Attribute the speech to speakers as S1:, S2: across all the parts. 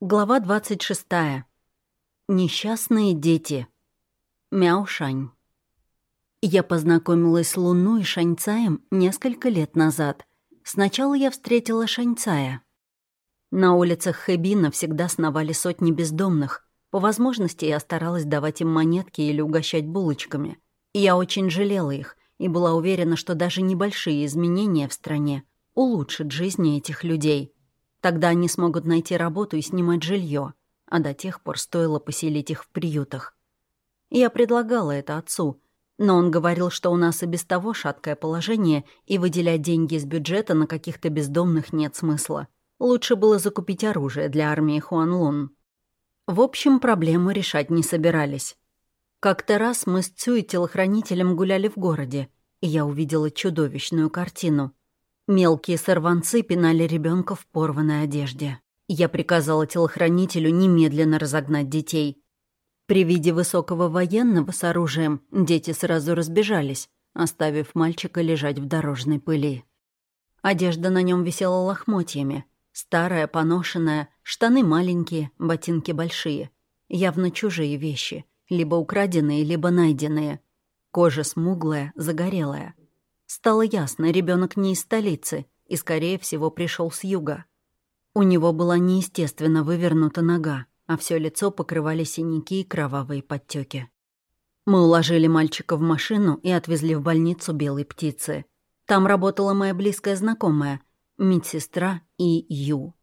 S1: Глава 26. Несчастные дети. Мяушань. Я познакомилась с Луну и Шаньцаем несколько лет назад. Сначала я встретила Шаньцая. На улицах Хэбина всегда сновали сотни бездомных. По возможности я старалась давать им монетки или угощать булочками. Я очень жалела их и была уверена, что даже небольшие изменения в стране улучшат жизни этих людей — Тогда они смогут найти работу и снимать жилье, а до тех пор стоило поселить их в приютах. Я предлагала это отцу, но он говорил, что у нас и без того шаткое положение, и выделять деньги из бюджета на каких-то бездомных нет смысла. Лучше было закупить оружие для армии Хуанлун. В общем, проблему решать не собирались. Как-то раз мы с Цю и телохранителем гуляли в городе, и я увидела чудовищную картину. Мелкие сорванцы пинали ребенка в порванной одежде. Я приказала телохранителю немедленно разогнать детей. При виде высокого военного с оружием дети сразу разбежались, оставив мальчика лежать в дорожной пыли. Одежда на нем висела лохмотьями. Старая, поношенная, штаны маленькие, ботинки большие. Явно чужие вещи, либо украденные, либо найденные. Кожа смуглая, загорелая. Стало ясно, ребенок не из столицы и, скорее всего, пришел с юга. У него была неестественно вывернута нога, а все лицо покрывали синяки и кровавые подтеки. Мы уложили мальчика в машину и отвезли в больницу белой птицы. Там работала моя близкая знакомая, медсестра и Ю.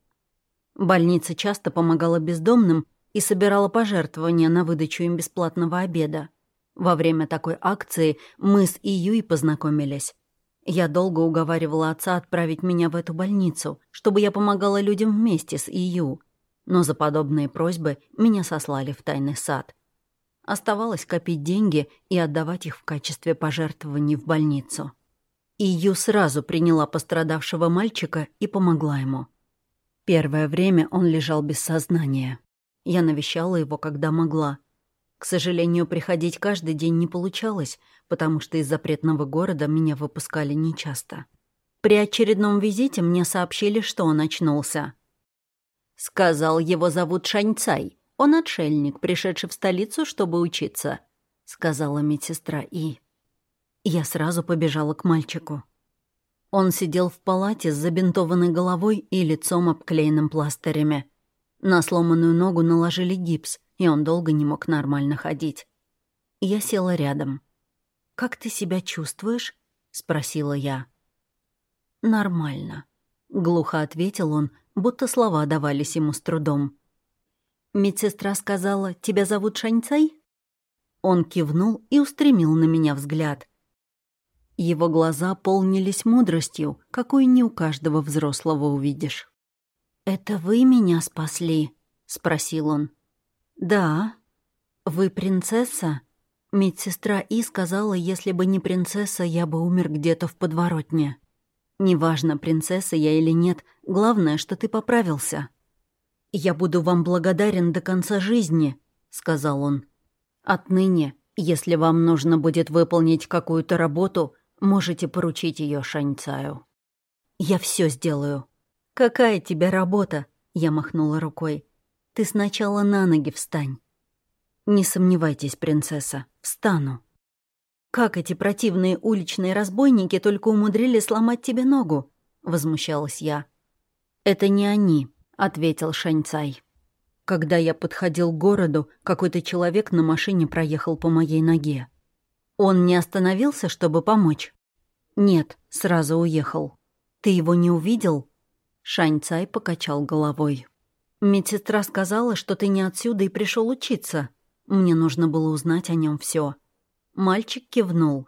S1: Больница часто помогала бездомным и собирала пожертвования на выдачу им бесплатного обеда. Во время такой акции мы с Июй познакомились. Я долго уговаривала отца отправить меня в эту больницу, чтобы я помогала людям вместе с Ию. Но за подобные просьбы меня сослали в тайный сад. Оставалось копить деньги и отдавать их в качестве пожертвований в больницу. Ию сразу приняла пострадавшего мальчика и помогла ему. Первое время он лежал без сознания. Я навещала его, когда могла — к сожалению, приходить каждый день не получалось, потому что из запретного города меня выпускали нечасто. При очередном визите мне сообщили, что он очнулся. «Сказал, его зовут Шаньцай. Он отшельник, пришедший в столицу, чтобы учиться», — сказала медсестра И. Я сразу побежала к мальчику. Он сидел в палате с забинтованной головой и лицом обклеенным пластырями. На сломанную ногу наложили гипс, и он долго не мог нормально ходить. Я села рядом. «Как ты себя чувствуешь?» — спросила я. «Нормально», — глухо ответил он, будто слова давались ему с трудом. «Медсестра сказала, тебя зовут Шаньцай?» Он кивнул и устремил на меня взгляд. Его глаза полнились мудростью, какой не у каждого взрослого увидишь. «Это вы меня спасли?» — спросил он. «Да. Вы принцесса?» Медсестра И сказала, если бы не принцесса, я бы умер где-то в подворотне. «Неважно, принцесса я или нет, главное, что ты поправился». «Я буду вам благодарен до конца жизни», — сказал он. «Отныне, если вам нужно будет выполнить какую-то работу, можете поручить ее Шаньцаю». «Я все сделаю». «Какая тебе работа?» — я махнула рукой. Ты сначала на ноги встань. Не сомневайтесь, принцесса, встану. Как эти противные уличные разбойники только умудрились сломать тебе ногу? Возмущалась я. Это не они, ответил Шаньцай. Когда я подходил к городу, какой-то человек на машине проехал по моей ноге. Он не остановился, чтобы помочь? Нет, сразу уехал. Ты его не увидел? Шаньцай покачал головой. Медсестра сказала, что ты не отсюда и пришел учиться. Мне нужно было узнать о нем все. Мальчик кивнул.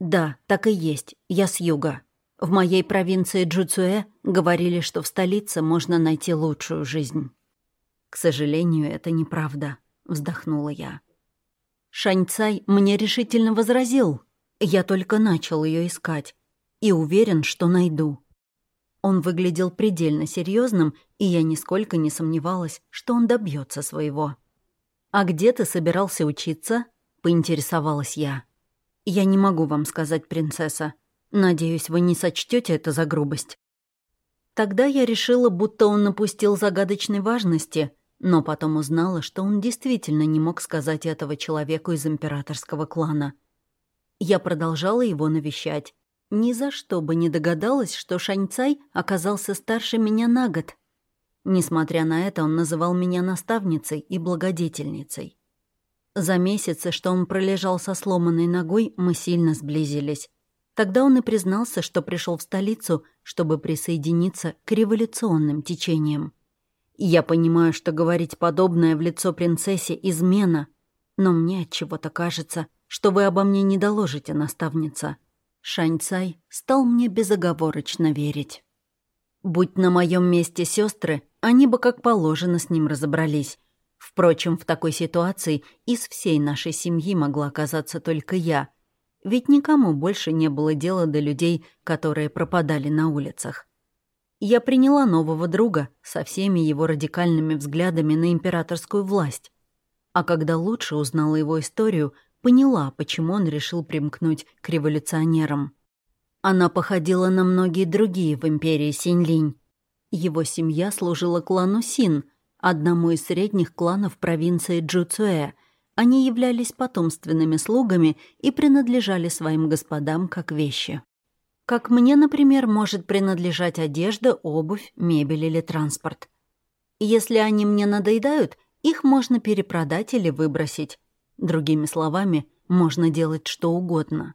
S1: Да, так и есть. Я с юга. В моей провинции Джуцуэ говорили, что в столице можно найти лучшую жизнь. К сожалению, это неправда, вздохнула я. Шаньцай мне решительно возразил. Я только начал ее искать и уверен, что найду. Он выглядел предельно серьезным, и я нисколько не сомневалась, что он добьется своего. «А где ты собирался учиться?» — поинтересовалась я. «Я не могу вам сказать, принцесса. Надеюсь, вы не сочтете это за грубость». Тогда я решила, будто он напустил загадочной важности, но потом узнала, что он действительно не мог сказать этого человеку из императорского клана. Я продолжала его навещать. Ни за что бы не догадалась, что Шаньцай оказался старше меня на год. Несмотря на это, он называл меня наставницей и благодетельницей. За месяцы, что он пролежал со сломанной ногой, мы сильно сблизились. Тогда он и признался, что пришел в столицу, чтобы присоединиться к революционным течениям. Я понимаю, что говорить подобное в лицо принцессе — измена, но мне от чего то кажется, что вы обо мне не доложите, наставница. Шаньцай стал мне безоговорочно верить. Будь на моем месте сестры, они бы как положено с ним разобрались. Впрочем, в такой ситуации из всей нашей семьи могла оказаться только я, ведь никому больше не было дела до людей, которые пропадали на улицах. Я приняла нового друга со всеми его радикальными взглядами на императорскую власть. А когда лучше узнала его историю, поняла, почему он решил примкнуть к революционерам. Она походила на многие другие в империи Синьлинь. Его семья служила клану Син, одному из средних кланов провинции Джуцуэ – они являлись потомственными слугами и принадлежали своим господам как вещи. Как мне, например, может принадлежать одежда, обувь, мебель или транспорт. Если они мне надоедают, их можно перепродать или выбросить. Другими словами, можно делать что угодно.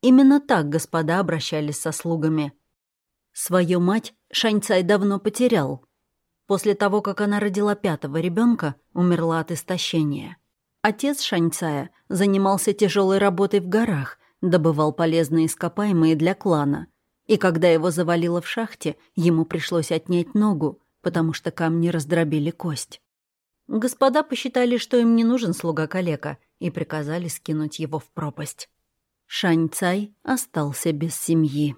S1: Именно так господа обращались со слугами. Свою мать Шаньцай давно потерял. После того, как она родила пятого ребенка, умерла от истощения. Отец Шаньцая занимался тяжелой работой в горах, добывал полезные ископаемые для клана. И когда его завалило в шахте, ему пришлось отнять ногу, потому что камни раздробили кость. Господа посчитали, что им не нужен слуга-калека, и приказали скинуть его в пропасть. Шань Цай остался без семьи.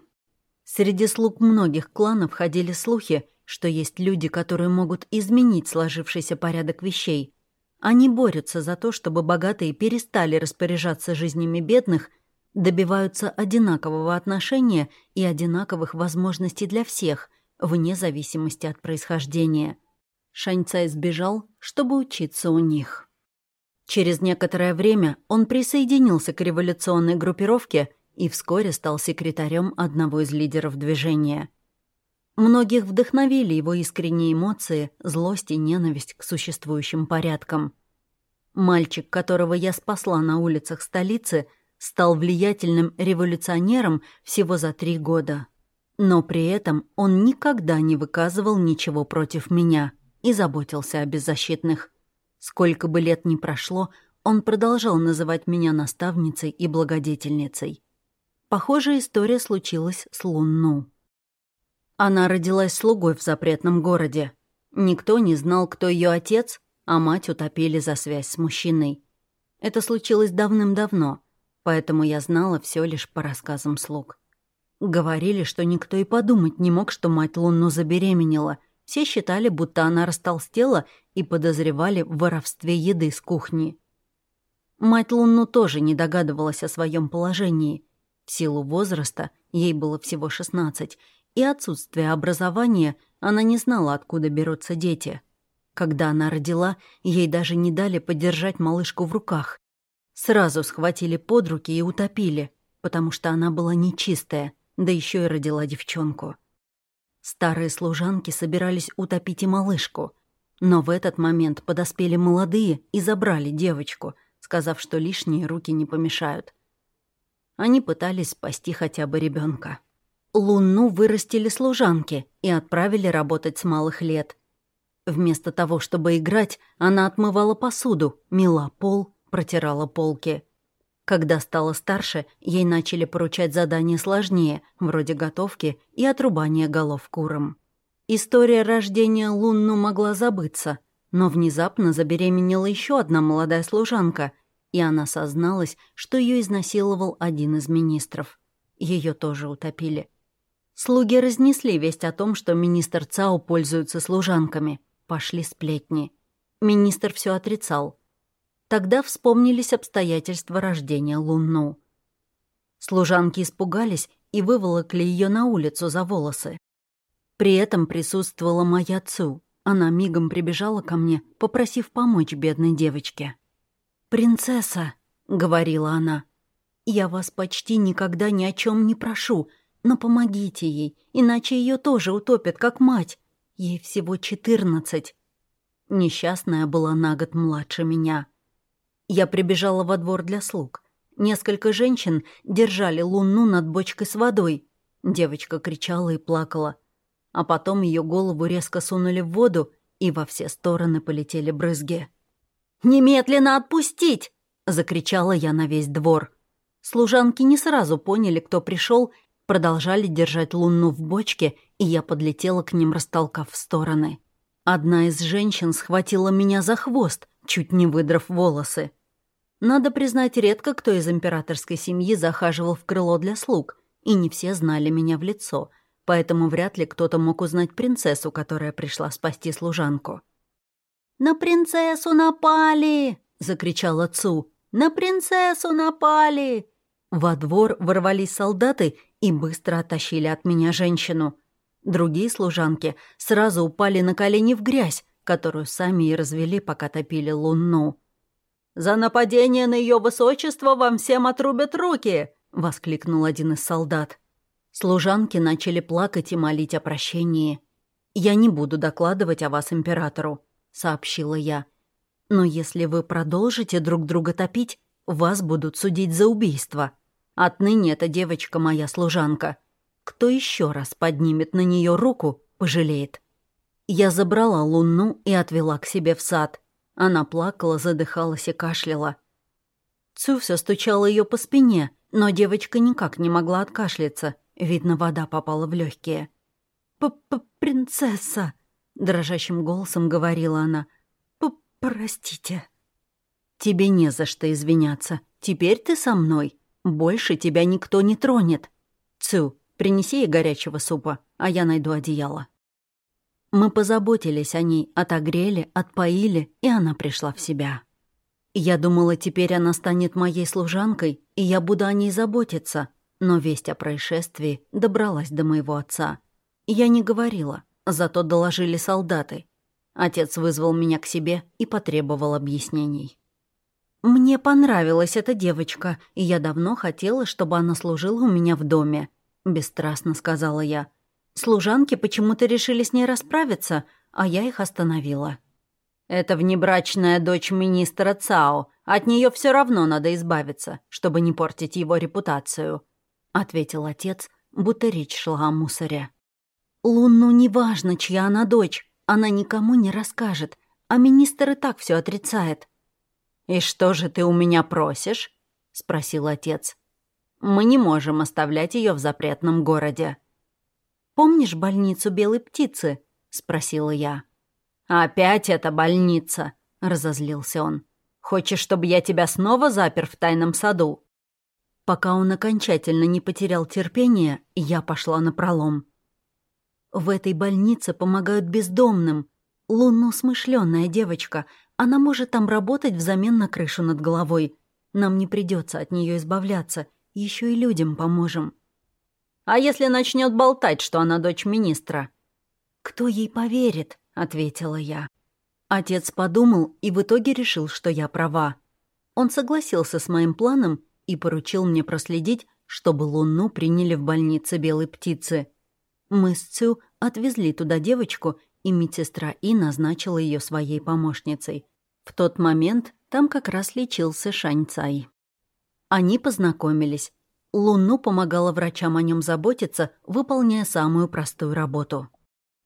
S1: Среди слуг многих кланов ходили слухи, что есть люди, которые могут изменить сложившийся порядок вещей, они борются за то, чтобы богатые перестали распоряжаться жизнями бедных, добиваются одинакового отношения и одинаковых возможностей для всех, вне зависимости от происхождения. Шаньцай сбежал, чтобы учиться у них. Через некоторое время он присоединился к революционной группировке и вскоре стал секретарем одного из лидеров движения. Многих вдохновили его искренние эмоции, злость и ненависть к существующим порядкам. Мальчик, которого я спасла на улицах столицы, стал влиятельным революционером всего за три года. Но при этом он никогда не выказывал ничего против меня и заботился о беззащитных. Сколько бы лет ни прошло, он продолжал называть меня наставницей и благодетельницей. Похожая история случилась с Лунну. Она родилась слугой в запретном городе. Никто не знал, кто ее отец, а мать утопили за связь с мужчиной. Это случилось давным-давно, поэтому я знала все лишь по рассказам слуг. Говорили, что никто и подумать не мог, что мать Лунну забеременела. Все считали, будто она растолстела и подозревали в воровстве еды с кухни. Мать Лунну тоже не догадывалась о своем положении. В силу возраста, ей было всего 16, и отсутствие образования она не знала, откуда берутся дети. Когда она родила, ей даже не дали подержать малышку в руках. Сразу схватили под руки и утопили, потому что она была нечистая, да еще и родила девчонку. Старые служанки собирались утопить и малышку, но в этот момент подоспели молодые и забрали девочку, сказав, что лишние руки не помешают. Они пытались спасти хотя бы ребенка. Луну вырастили служанки и отправили работать с малых лет. Вместо того, чтобы играть, она отмывала посуду, мела пол, протирала полки. Когда стала старше, ей начали поручать задания сложнее, вроде готовки и отрубания голов курам. История рождения Лунну могла забыться, но внезапно забеременела еще одна молодая служанка, и она созналась, что ее изнасиловал один из министров. Ее тоже утопили. Слуги разнесли весть о том, что министр Цао пользуется служанками. Пошли сплетни. Министр все отрицал. Тогда вспомнились обстоятельства рождения Лунну. Служанки испугались и выволокли ее на улицу за волосы. При этом присутствовала моя Цу. Она мигом прибежала ко мне, попросив помочь бедной девочке. «Принцесса», — говорила она, — «я вас почти никогда ни о чем не прошу, но помогите ей, иначе ее тоже утопят, как мать. Ей всего четырнадцать». Несчастная была на год младше меня. Я прибежала во двор для слуг. Несколько женщин держали луну над бочкой с водой. Девочка кричала и плакала. А потом ее голову резко сунули в воду, и во все стороны полетели брызги. «Немедленно отпустить!» — закричала я на весь двор. Служанки не сразу поняли, кто пришел, продолжали держать луну в бочке, и я подлетела к ним, растолкав в стороны. Одна из женщин схватила меня за хвост, чуть не выдрав волосы. Надо признать, редко кто из императорской семьи захаживал в крыло для слуг, и не все знали меня в лицо, поэтому вряд ли кто-то мог узнать принцессу, которая пришла спасти служанку. «На принцессу напали!» — закричала Цу. «На принцессу напали!» Во двор ворвались солдаты и быстро оттащили от меня женщину. Другие служанки сразу упали на колени в грязь, которую сами и развели, пока топили луну. «За нападение на ее высочество вам всем отрубят руки!» — воскликнул один из солдат. Служанки начали плакать и молить о прощении. «Я не буду докладывать о вас императору», — сообщила я. «Но если вы продолжите друг друга топить, вас будут судить за убийство. Отныне эта девочка моя служанка. Кто еще раз поднимет на нее руку, пожалеет». Я забрала Луну и отвела к себе в сад — она плакала, задыхалась и кашляла. Цю все стучала ее по спине, но девочка никак не могла откашляться. Видно, вода попала в легкие. «П-п-принцесса!» — дрожащим голосом говорила она. «Простите». «Тебе не за что извиняться. Теперь ты со мной. Больше тебя никто не тронет. Цю, принеси ей горячего супа, а я найду одеяло». Мы позаботились о ней, отогрели, отпоили, и она пришла в себя. Я думала, теперь она станет моей служанкой, и я буду о ней заботиться, но весть о происшествии добралась до моего отца. Я не говорила, зато доложили солдаты. Отец вызвал меня к себе и потребовал объяснений. «Мне понравилась эта девочка, и я давно хотела, чтобы она служила у меня в доме», — бесстрастно сказала я. Служанки почему-то решили с ней расправиться, а я их остановила. «Это внебрачная дочь министра Цао. От нее все равно надо избавиться, чтобы не портить его репутацию», — ответил отец, будто речь шла о мусоре. «Лунну неважно, чья она дочь. Она никому не расскажет, а министр и так все отрицает». «И что же ты у меня просишь?» — спросил отец. «Мы не можем оставлять ее в запретном городе». Помнишь больницу белой птицы?» — спросила я. «Опять эта больница!» — разозлился он. «Хочешь, чтобы я тебя снова запер в тайном саду?» Пока он окончательно не потерял терпение, я пошла на пролом. В этой больнице помогают бездомным. Лунну смышленая девочка. Она может там работать взамен на крышу над головой. Нам не придется от нее избавляться. Еще и людям поможем. А если начнет болтать, что она дочь министра?» «Кто ей поверит?» — ответила я. Отец подумал и в итоге решил, что я права. Он согласился с моим планом и поручил мне проследить, чтобы Луну приняли в больнице Белой Птицы. Мы с Цю отвезли туда девочку, и медсестра И назначила ее своей помощницей. В тот момент там как раз лечился Шань Цай. Они познакомились, Луну помогала врачам о нем заботиться, выполняя самую простую работу.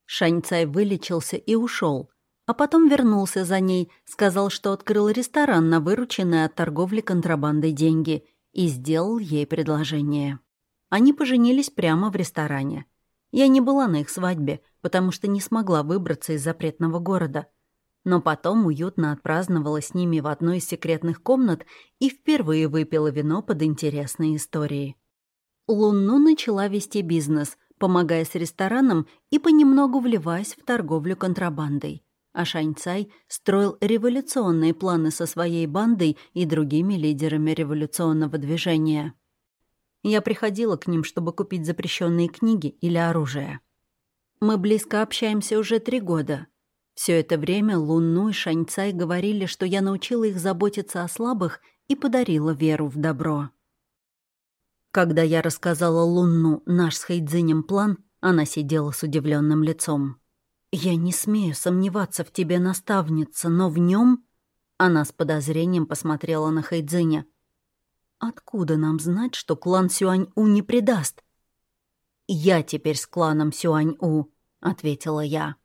S1: Шаньцай вылечился и ушел, а потом вернулся за ней, сказал, что открыл ресторан на вырученные от торговли контрабандой деньги и сделал ей предложение. Они поженились прямо в ресторане. Я не была на их свадьбе, потому что не смогла выбраться из запретного города — но потом уютно отпраздновала с ними в одной из секретных комнат и впервые выпила вино под интересные истории. Лунну начала вести бизнес, помогая с рестораном и понемногу вливаясь в торговлю контрабандой. А Шаньцай строил революционные планы со своей бандой и другими лидерами революционного движения. Я приходила к ним, чтобы купить запрещенные книги или оружие. Мы близко общаемся уже три года. Все это время Лунну и Шаньцай говорили, что я научила их заботиться о слабых и подарила веру в добро. Когда я рассказала Лунну наш с Хайдзинем план, она сидела с удивленным лицом. «Я не смею сомневаться в тебе, наставница, но в нем Она с подозрением посмотрела на Хайдзиня. «Откуда нам знать, что клан Сюань-У не предаст?» «Я теперь с кланом Сюань-У», — ответила я.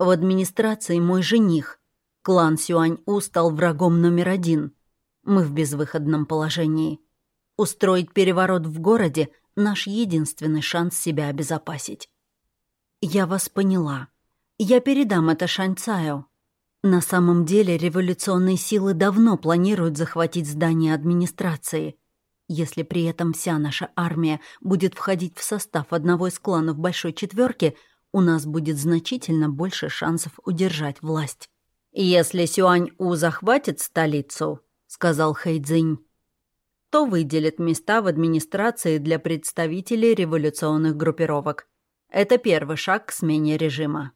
S1: «В администрации мой жених. Клан Сюань-У стал врагом номер один. Мы в безвыходном положении. Устроить переворот в городе — наш единственный шанс себя обезопасить». «Я вас поняла. Я передам это Шаньцаю». На самом деле революционные силы давно планируют захватить здание администрации. Если при этом вся наша армия будет входить в состав одного из кланов Большой Четверки, у нас будет значительно больше шансов удержать власть. «Если Сюань-У захватит столицу», — сказал Хэйдзинь, то выделит места в администрации для представителей революционных группировок. Это первый шаг к смене режима.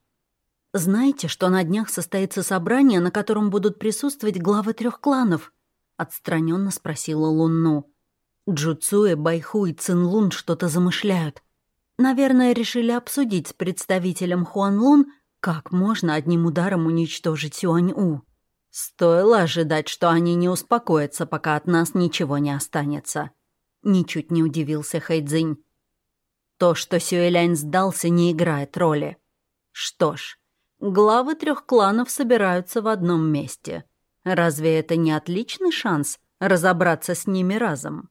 S1: «Знаете, что на днях состоится собрание, на котором будут присутствовать главы трех кланов?» — отстраненно спросила Лунну. Джуцуэ, Байху и Цинлун что-то замышляют. Наверное, решили обсудить с представителем Хуанлун, как можно одним ударом уничтожить Сюань-У. Стоило ожидать, что они не успокоятся, пока от нас ничего не останется. Ничуть не удивился Хайдзинь. То, что Сюэлянь сдался, не играет роли. Что ж, главы трех кланов собираются в одном месте. Разве это не отличный шанс разобраться с ними разом?